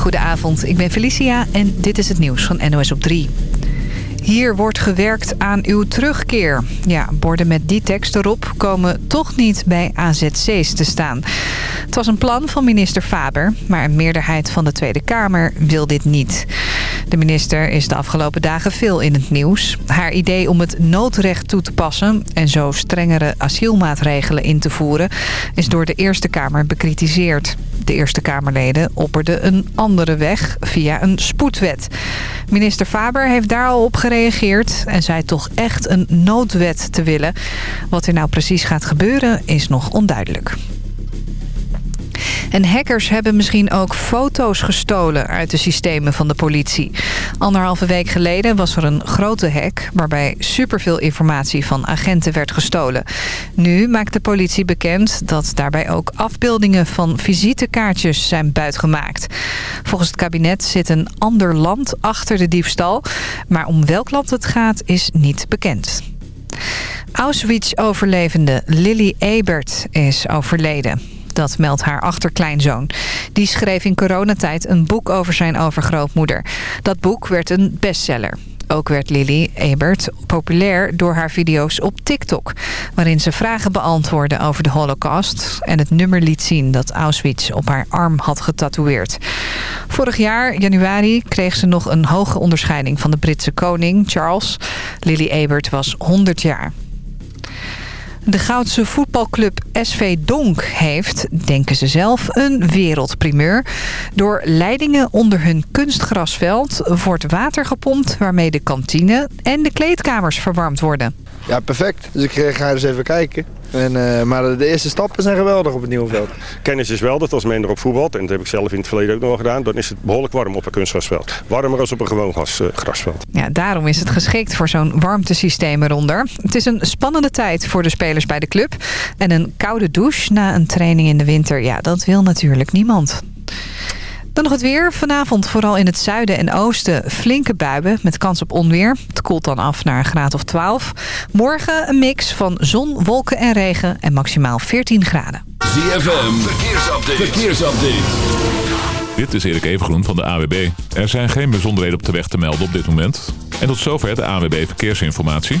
Goedenavond, ik ben Felicia en dit is het nieuws van NOS op 3. Hier wordt gewerkt aan uw terugkeer. Ja, borden met die tekst erop komen toch niet bij AZC's te staan. Het was een plan van minister Faber, maar een meerderheid van de Tweede Kamer wil dit niet. De minister is de afgelopen dagen veel in het nieuws. Haar idee om het noodrecht toe te passen en zo strengere asielmaatregelen in te voeren... is door de Eerste Kamer bekritiseerd. De Eerste Kamerleden opperden een andere weg via een spoedwet. Minister Faber heeft daar al op gereageerd en zei toch echt een noodwet te willen. Wat er nou precies gaat gebeuren is nog onduidelijk. En hackers hebben misschien ook foto's gestolen uit de systemen van de politie. Anderhalve week geleden was er een grote hack... waarbij superveel informatie van agenten werd gestolen. Nu maakt de politie bekend dat daarbij ook afbeeldingen van visitekaartjes zijn buitgemaakt. Volgens het kabinet zit een ander land achter de diefstal. Maar om welk land het gaat is niet bekend. Auschwitz-overlevende Lily Ebert is overleden. Dat meldt haar achterkleinzoon. Die schreef in coronatijd een boek over zijn overgrootmoeder. Dat boek werd een bestseller. Ook werd Lily Ebert populair door haar video's op TikTok... waarin ze vragen beantwoordde over de holocaust... en het nummer liet zien dat Auschwitz op haar arm had getatoeëerd. Vorig jaar, januari, kreeg ze nog een hoge onderscheiding... van de Britse koning, Charles. Lily Ebert was 100 jaar. De Goudse voetbalclub SV Donk heeft, denken ze zelf, een wereldprimeur. Door leidingen onder hun kunstgrasveld wordt water gepompt... waarmee de kantine en de kleedkamers verwarmd worden. Ja, perfect. Dus ik ga eens even kijken. En, uh, maar de eerste stappen zijn geweldig op het nieuwe veld. Kennis is wel dat als men erop voetbalt, en dat heb ik zelf in het verleden ook nog gedaan, dan is het behoorlijk warm op een kunstgrasveld. Warmer als op een gewoon gas, uh, grasveld. Ja, daarom is het geschikt voor zo'n warmtesysteem eronder. Het is een spannende tijd voor de spelers bij de club. En een koude douche na een training in de winter, ja, dat wil natuurlijk niemand. Dan nog het weer. Vanavond vooral in het zuiden en oosten flinke buien met kans op onweer. Het koelt dan af naar een graad of 12. Morgen een mix van zon, wolken en regen en maximaal 14 graden. ZFM, verkeersupdate. verkeersupdate. Dit is Erik Evengroen van de AWB. Er zijn geen bijzonderheden op de weg te melden op dit moment. En tot zover de AWB Verkeersinformatie.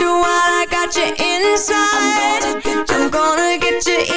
you while I got you inside. I'm gonna get you. I'm gonna get you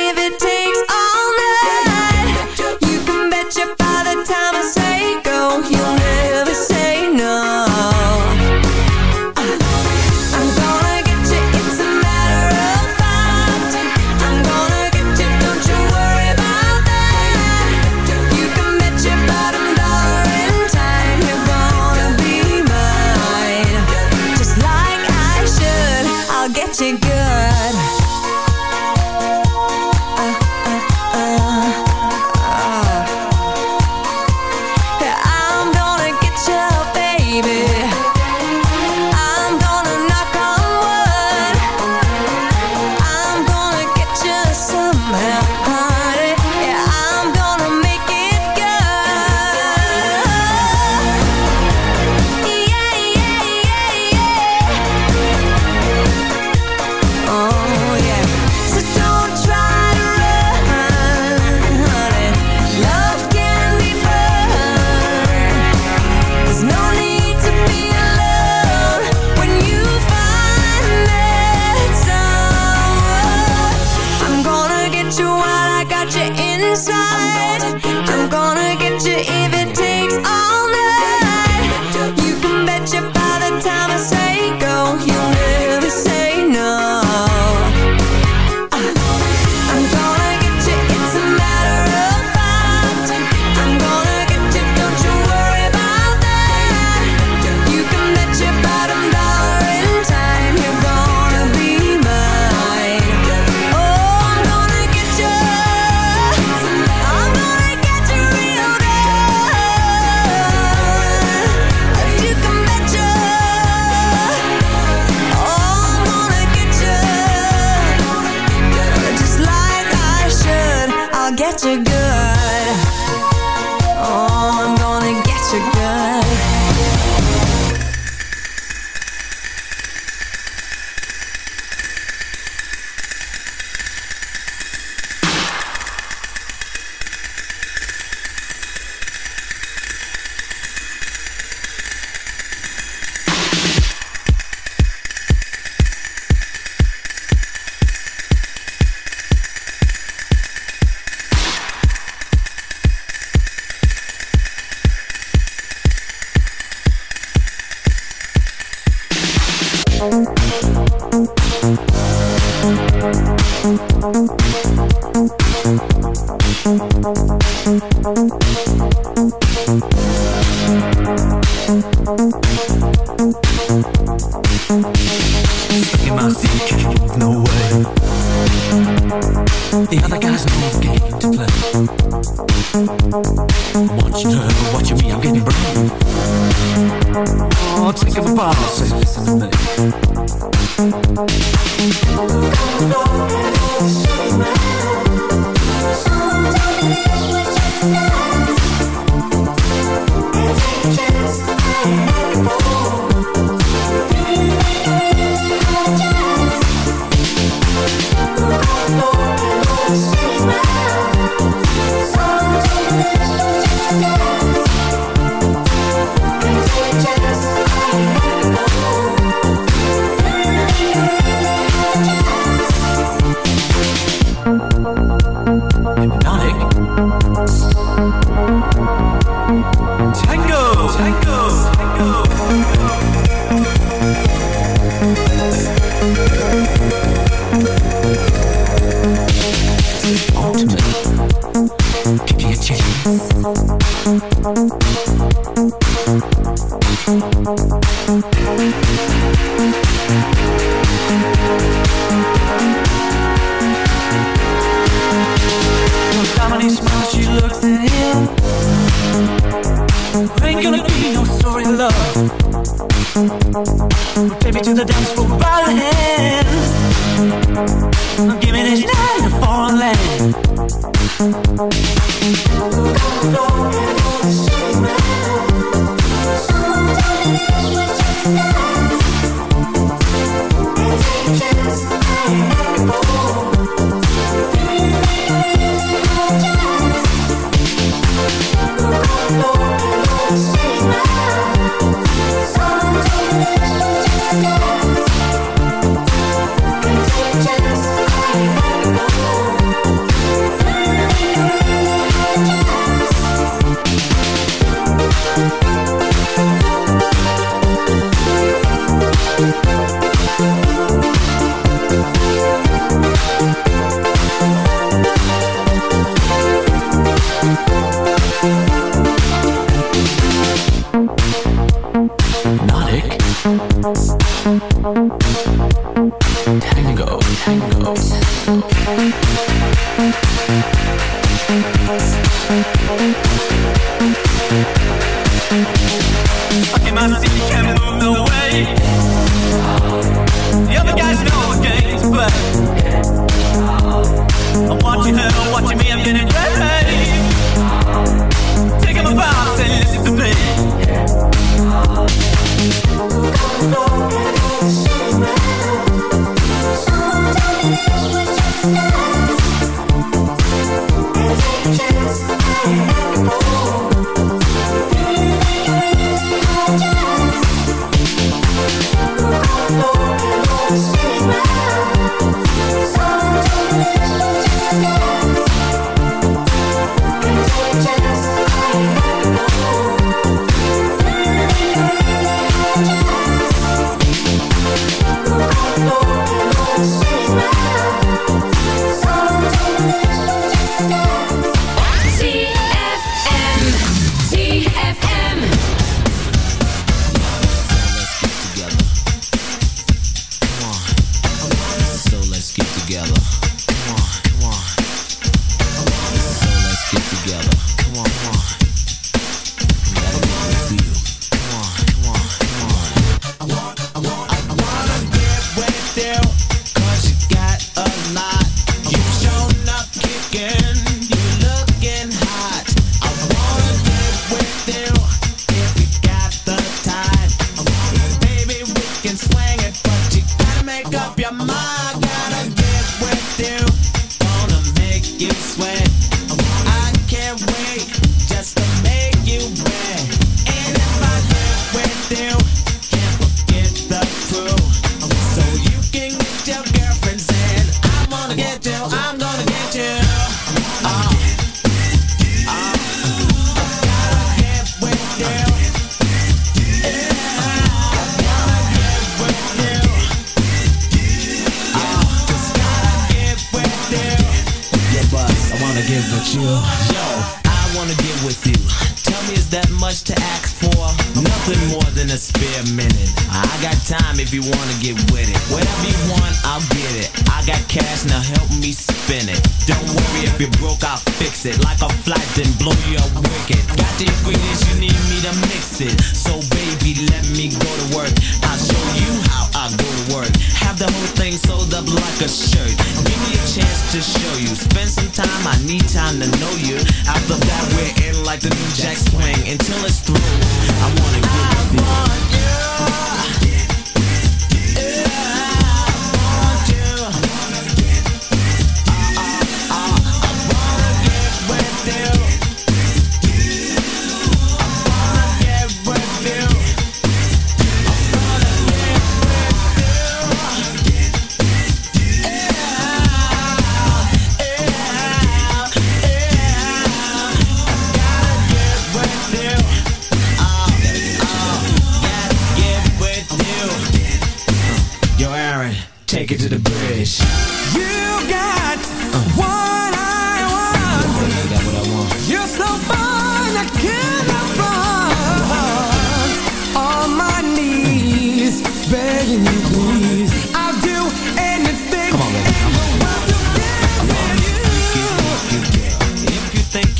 if you wanna get wet.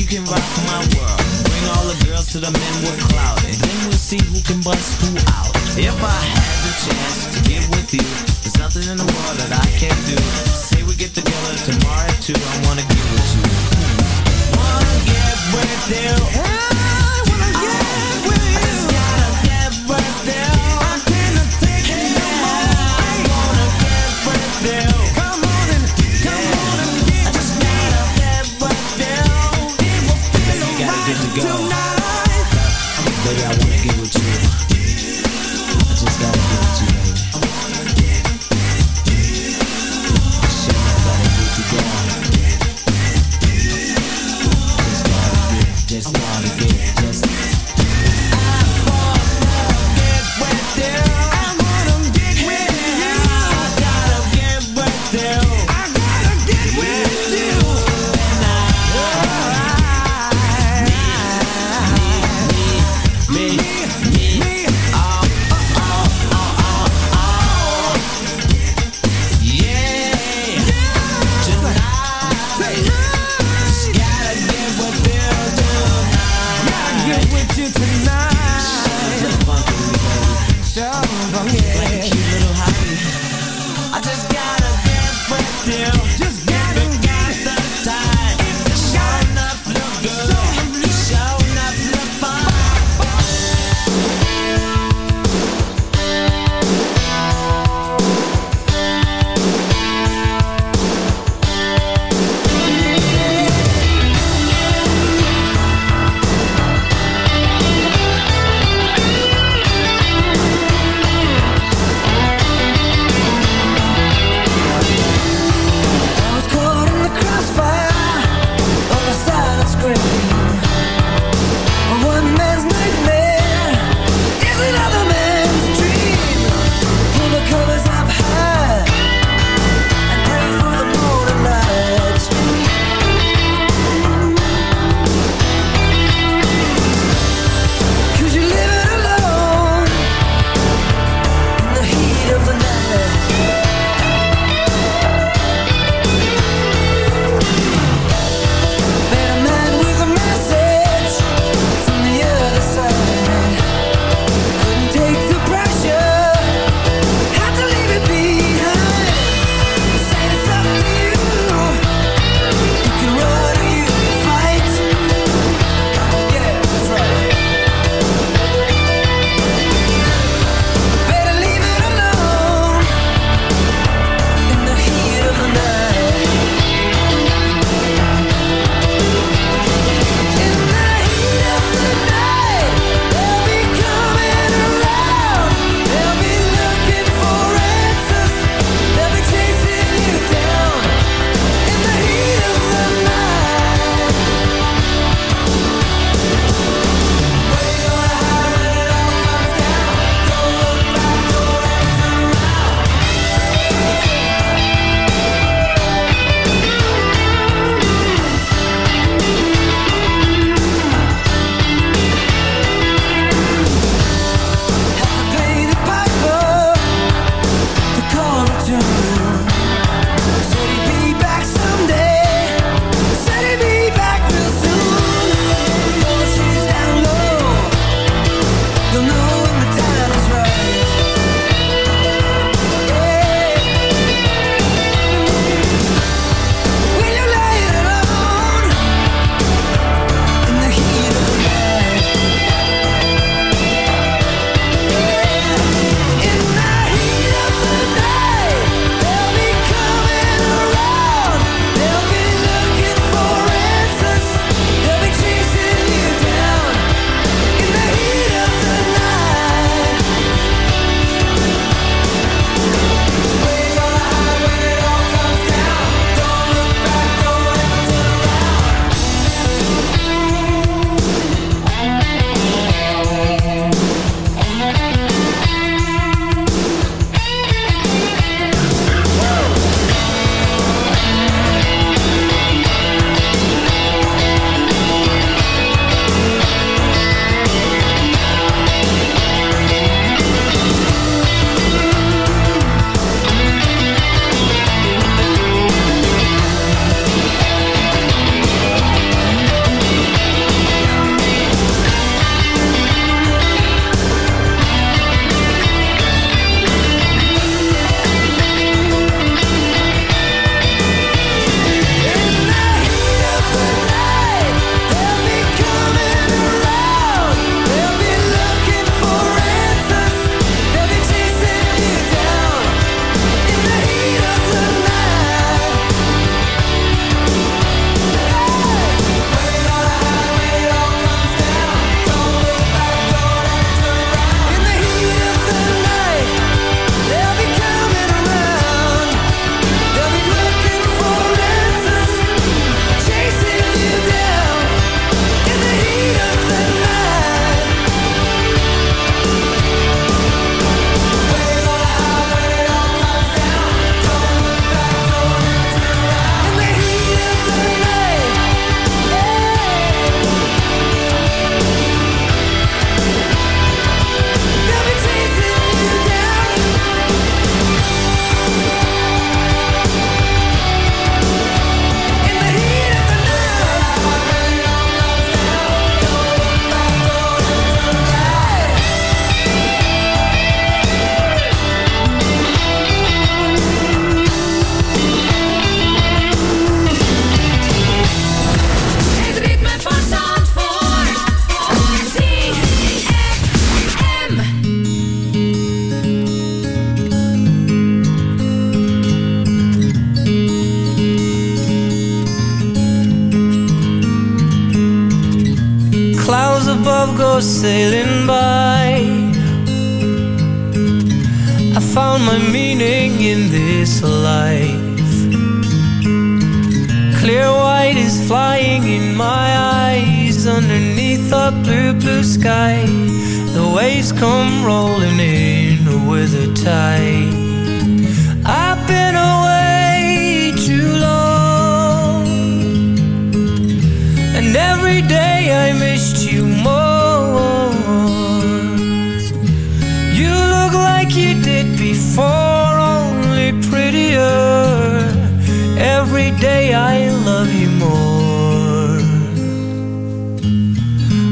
you can rock my world. Bring all the girls to the men with clout, and then we'll see who can bust who out. If I had the chance to get with you, there's nothing in the world that I can't do. Say we get together tomorrow at two, I wanna get with you. Wanna get with you.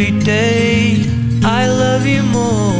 every day. I love you more.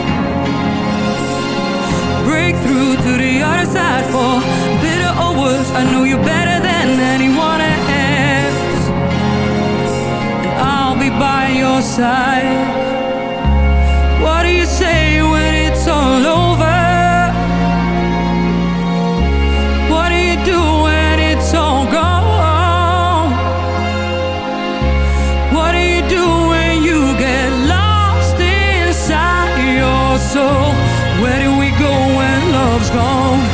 To the other side for bitter or worse. I know you better than anyone else. And I'll be by your side. What do you say when it's all over? What do you do when it's all gone? What do you do when you get lost inside your soul? Love's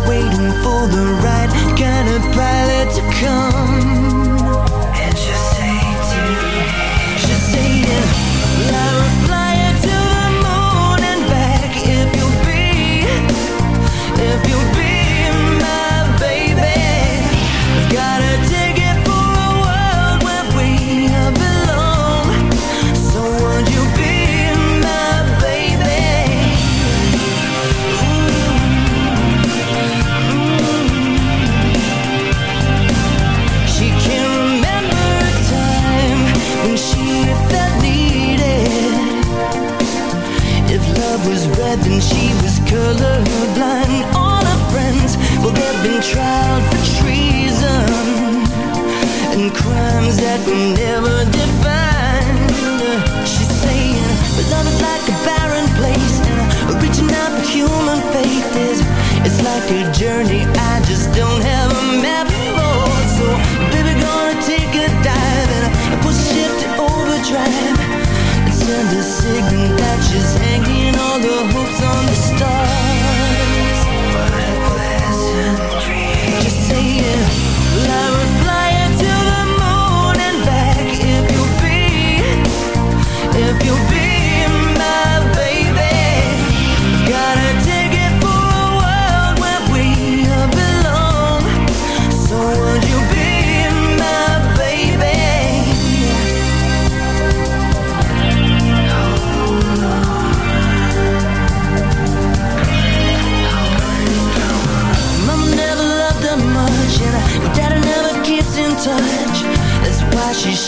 waiting for the right kind of pilot to come. that we never defined. She's saying, love is like a barren place reaching out human faith is It's like a journey I just don't have a map for. So baby gonna take a dive And push to overdrive. And send a signal that she's hanging all the hopes on the stars.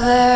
lover.